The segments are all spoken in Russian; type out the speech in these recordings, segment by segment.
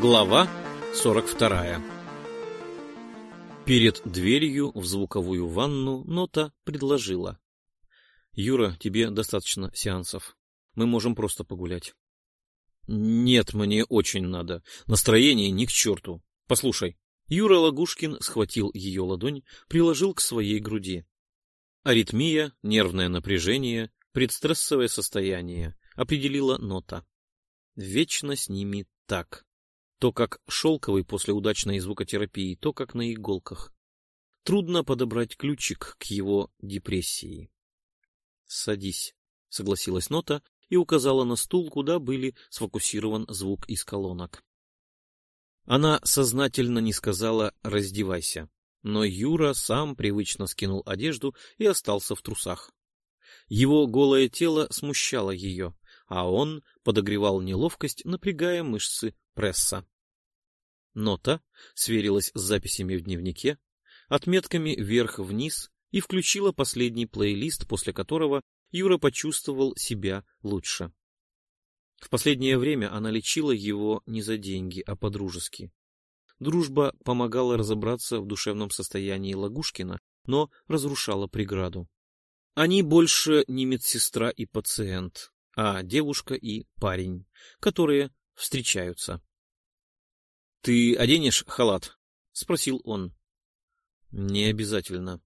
Глава 42 Перед дверью в звуковую ванну Нота предложила. — Юра, тебе достаточно сеансов. Мы можем просто погулять. — Нет, мне очень надо. Настроение ни к черту. Послушай. Юра Лагушкин схватил ее ладонь, приложил к своей груди. Аритмия, нервное напряжение, предстрессовое состояние, определила Нота. Вечно с ними так. То как шелковый после удачной звукотерапии, то как на иголках. Трудно подобрать ключик к его депрессии. — Садись, — согласилась Нота и указала на стул, куда были сфокусирован звук из колонок. Она сознательно не сказала «раздевайся», но Юра сам привычно скинул одежду и остался в трусах. Его голое тело смущало ее, а он подогревал неловкость, напрягая мышцы пресса. Нота сверилась с записями в дневнике, отметками вверх-вниз и включила последний плейлист, после которого Юра почувствовал себя лучше. В последнее время она лечила его не за деньги, а по-дружески. Дружба помогала разобраться в душевном состоянии Лагушкина, но разрушала преграду. Они больше не медсестра и пациент, а девушка и парень, которые встречаются. — Ты оденешь халат? — спросил он. — Не обязательно.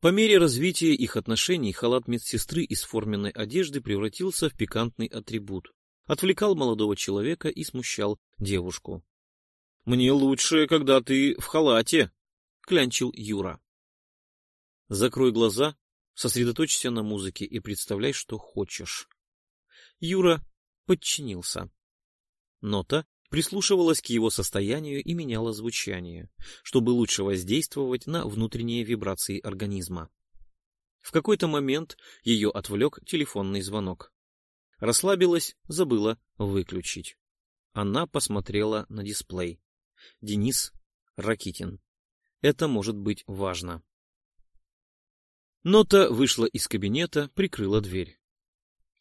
По мере развития их отношений халат медсестры из форменной одежды превратился в пикантный атрибут. Отвлекал молодого человека и смущал девушку. — Мне лучше, когда ты в халате, — клянчил Юра. — Закрой глаза, сосредоточься на музыке и представляй, что хочешь. Юра подчинился. Нота прислушивалась к его состоянию и меняла звучание, чтобы лучше воздействовать на внутренние вибрации организма. В какой-то момент ее отвлек телефонный звонок. Расслабилась, забыла выключить. Она посмотрела на дисплей. Денис Ракитин. Это может быть важно. Нота вышла из кабинета, прикрыла дверь.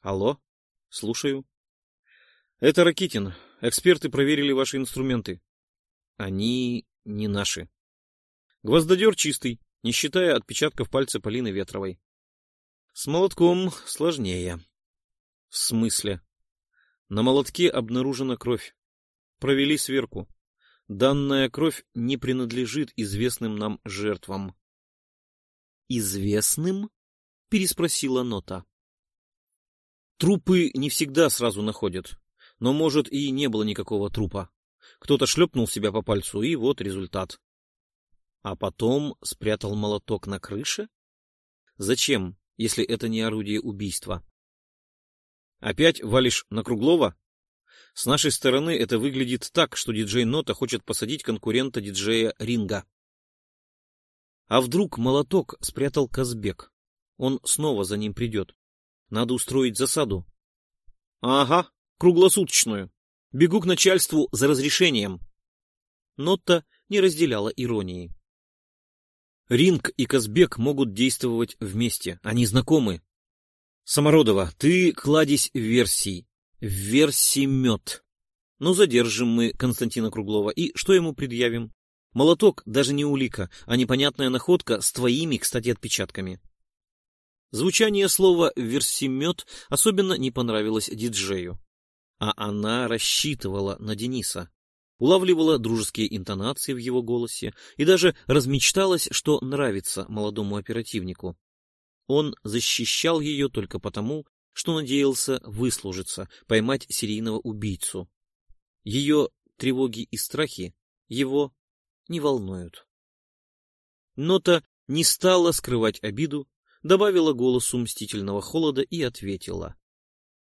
Алло? Слушаю. Это Ракитин. Эксперты проверили ваши инструменты. Они не наши. Гвоздодер чистый, не считая отпечатков пальца Полины Ветровой. С молотком сложнее. В смысле? На молотке обнаружена кровь. Провели сверку. Данная кровь не принадлежит известным нам жертвам. Известным? переспросила Нота. Трупы не всегда сразу находят. Но, может, и не было никакого трупа. Кто-то шлепнул себя по пальцу, и вот результат. А потом спрятал молоток на крыше? Зачем, если это не орудие убийства? Опять валишь на Круглова? С нашей стороны это выглядит так, что диджей Нота хочет посадить конкурента диджея Ринга. А вдруг молоток спрятал Казбек? Он снова за ним придет. Надо устроить засаду. Ага, круглосуточную. Бегу к начальству за разрешением. Нотта не разделяла иронии. Ринг и Казбек могут действовать вместе, они знакомы. Самородова, ты кладезь версий. Версий мед. Ну, задержим мы Константина Круглова, и что ему предъявим? Молоток даже не улика, а непонятная находка с твоими, кстати, отпечатками. Звучание слова «версимет» особенно не понравилось диджею. А она рассчитывала на Дениса, улавливала дружеские интонации в его голосе и даже размечталась, что нравится молодому оперативнику. Он защищал ее только потому, что надеялся выслужиться, поймать серийного убийцу. Ее тревоги и страхи его не волнуют. Нота не стала скрывать обиду, добавила голосу мстительного холода и ответила.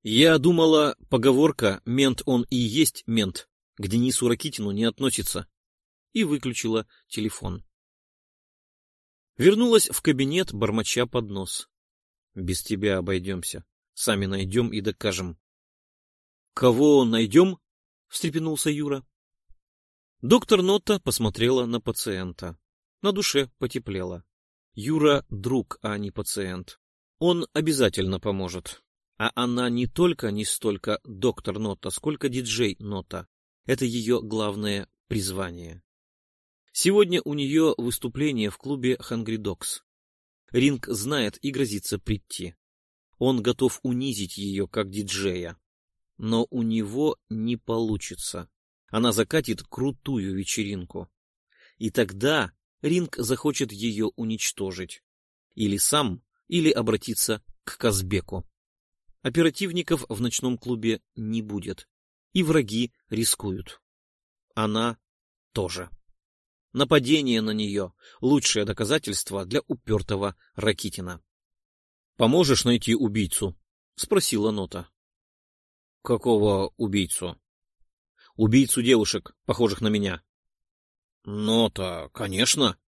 Я думала, поговорка «мент он и есть мент» к Денису Ракитину не относится. И выключила телефон. Вернулась в кабинет, бормоча под нос. Без тебя обойдемся. Сами найдем и докажем. — Кого найдем? — встрепенулся Юра. Доктор Нота посмотрела на пациента. На душе потеплело. Юра — друг, а не пациент. Он обязательно поможет. А она не только не столько доктор Нота, сколько диджей Нота. Это ее главное призвание. Сегодня у нее выступление в клубе Hungry Dogs. Ринг знает и грозится прийти. Он готов унизить ее как диджея. Но у него не получится. Она закатит крутую вечеринку. И тогда Ринг захочет ее уничтожить. Или сам, или обратиться к Казбеку. Оперативников в ночном клубе не будет. И враги рискуют. Она тоже. Нападение на нее — лучшее доказательство для упертого Ракитина. — Поможешь найти убийцу? — спросила Нота. — Какого убийцу? — Убийцу девушек, похожих на меня. — Нота, конечно.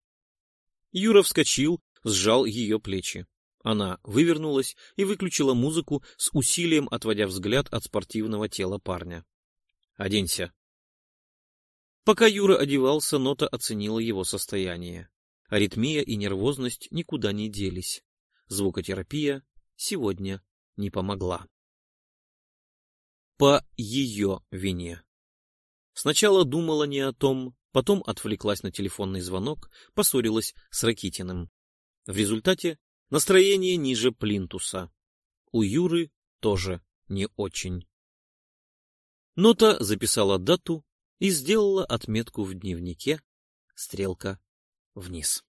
Юра вскочил, сжал ее плечи. Она вывернулась и выключила музыку с усилием, отводя взгляд от спортивного тела парня. — Оденься. Пока Юра одевался, Нота оценила его состояние. Аритмия и нервозность никуда не делись. Звукотерапия сегодня не помогла. По ее вине. Сначала думала не о том, потом отвлеклась на телефонный звонок, поссорилась с Ракитиным. В результате настроение ниже плинтуса. У Юры тоже не очень. Нота записала дату и сделала отметку в дневнике стрелка вниз.